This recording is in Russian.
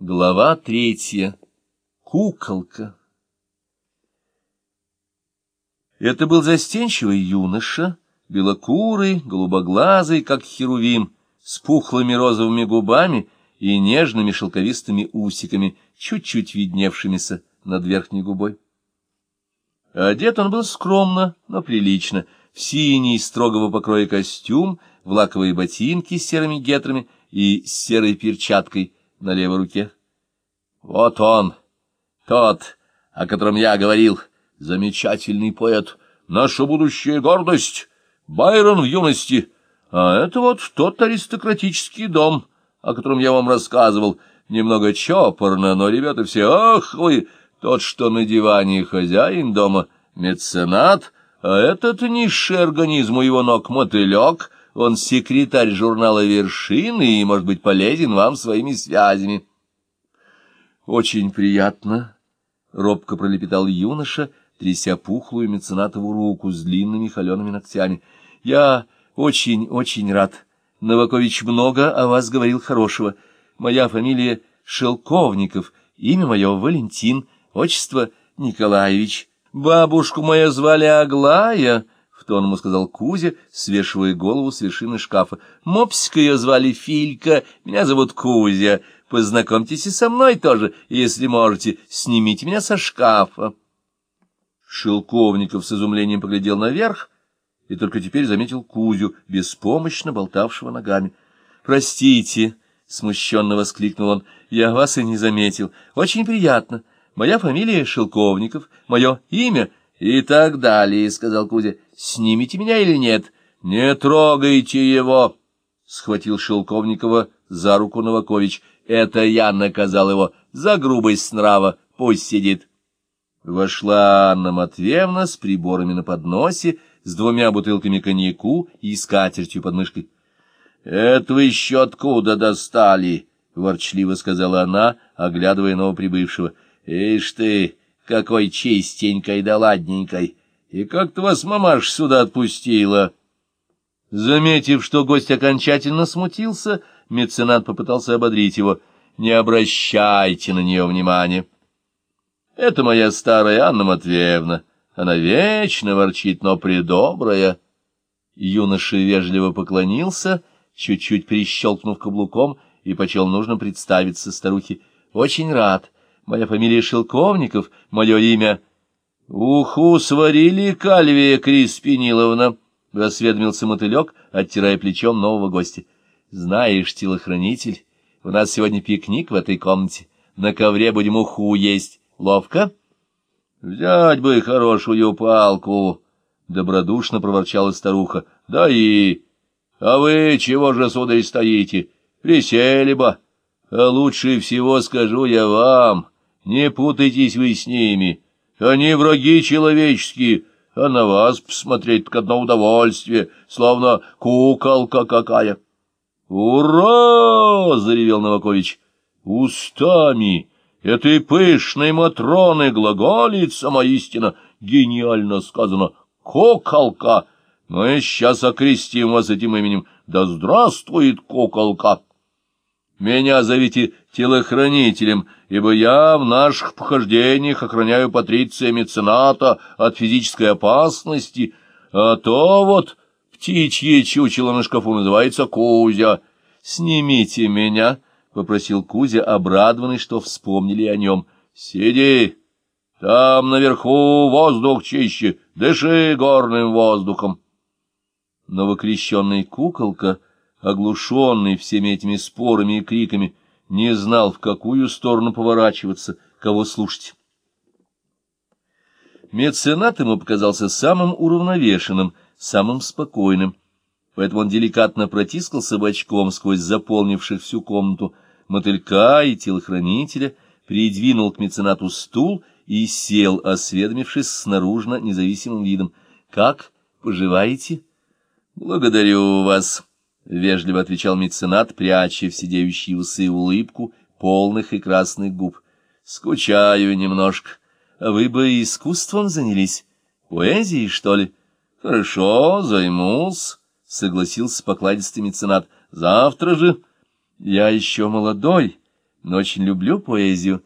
Глава третья. Куколка. Это был застенчивый юноша, белокурый, голубоглазый, как херувим, с пухлыми розовыми губами и нежными шелковистыми усиками, чуть-чуть видневшимися над верхней губой. Одет он был скромно, но прилично, в синий строгого покроя костюм, в лаковые ботинки с серыми гетрами и с серой перчаткой на левой руке. Вот он, тот, о котором я говорил, замечательный поэт, наша будущая гордость, Байрон в юности, а это вот тот аристократический дом, о котором я вам рассказывал, немного чопорно, но ребята все, ах вы, тот, что на диване хозяин дома, меценат, а этот низший организм у его ног мотылек, он секретарь журнала «Вершины» и может быть полезен вам своими связями. Очень приятно, — робко пролепетал юноша, тряся пухлую меценатову руку с длинными холеными ногтями. — Я очень-очень рад. Новакович много о вас говорил хорошего. Моя фамилия Шелковников, имя мое Валентин, отчество Николаевич. Бабушку мою звали Аглая, — в тон ему сказал Кузя, свешивая голову с вершины шкафа. Мопсика ее звали Филька, меня зовут Кузя. Познакомьтесь и со мной тоже, если можете. Снимите меня со шкафа. Шелковников с изумлением поглядел наверх и только теперь заметил Кузю, беспомощно болтавшего ногами. — Простите, — смущенно воскликнул он, — я вас и не заметил. Очень приятно. Моя фамилия Шелковников, мое имя и так далее, — сказал Кузя. — Снимите меня или нет? — Не трогайте его, — схватил Шелковникова за руку Новакович. Это я наказал его за грубость нрава, пусть сидит. Вошла Анна Матвеевна с приборами на подносе, с двумя бутылками коньяку и скатертью под мышкой. — Это вы еще откуда достали? — ворчливо сказала она, оглядывая новоприбывшего. — Ишь ты, какой чистенькой да ладненькой! И как-то вас мамаш сюда отпустила! Заметив, что гость окончательно смутился, — Меценат попытался ободрить его. «Не обращайте на нее внимания. Это моя старая Анна Матвеевна. Она вечно ворчит, но предобрая». Юноша вежливо поклонился, чуть-чуть перещелкнув каблуком, и почел нужно представиться старухе. «Очень рад. Моя фамилия Шелковников, мое имя...» «Уху сварили, Кальвия Криспиниловна», — осведомился мотылек, оттирая плечом нового гостя. Знаешь, телохранитель, у нас сегодня пикник в этой комнате. На ковре будем уху есть. Ловко? Взять бы хорошую палку, — добродушно проворчала старуха. Да и... А вы чего же, сударь, стоите? Присели бы. А лучше всего скажу я вам, не путайтесь вы с ними. Они враги человеческие, а на вас посмотреть так одно удовольствие, словно куколка какая. «Ура!» — заревел Новакович. «Устами этой пышной Матроны глаголит сама истина, гениально сказано, коколка. Мы сейчас окрестим вас этим именем. Да здравствует коколка!» Меня зовите телохранителем, ибо я в наших похождениях охраняю патриция мецената от физической опасности, а то вот Птичье чучело на шкафу называется Кузя. Снимите меня, — попросил Кузя, обрадованный, что вспомнили о нем. Сиди, там наверху воздух чище, дыши горным воздухом. Новокрещенный куколка, оглушенный всеми этими спорами и криками, не знал, в какую сторону поворачиваться, кого слушать. Меценат ему показался самым уравновешенным — самым спокойным. Поэтому он деликатно протискался бочком сквозь заполнивших всю комнату мотылька и телохранителя, придвинул к меценату стул и сел, осведомившись снаружно независимым видом. — Как поживаете? — Благодарю вас, — вежливо отвечал меценат, пряча в сидеющие усы улыбку полных и красных губ. — Скучаю немножко. Вы бы искусством занялись? Поэзией, что ли? —— Хорошо, займусь, — согласился покладистый меценат. — Завтра же. — Я еще молодой, но очень люблю поэзию,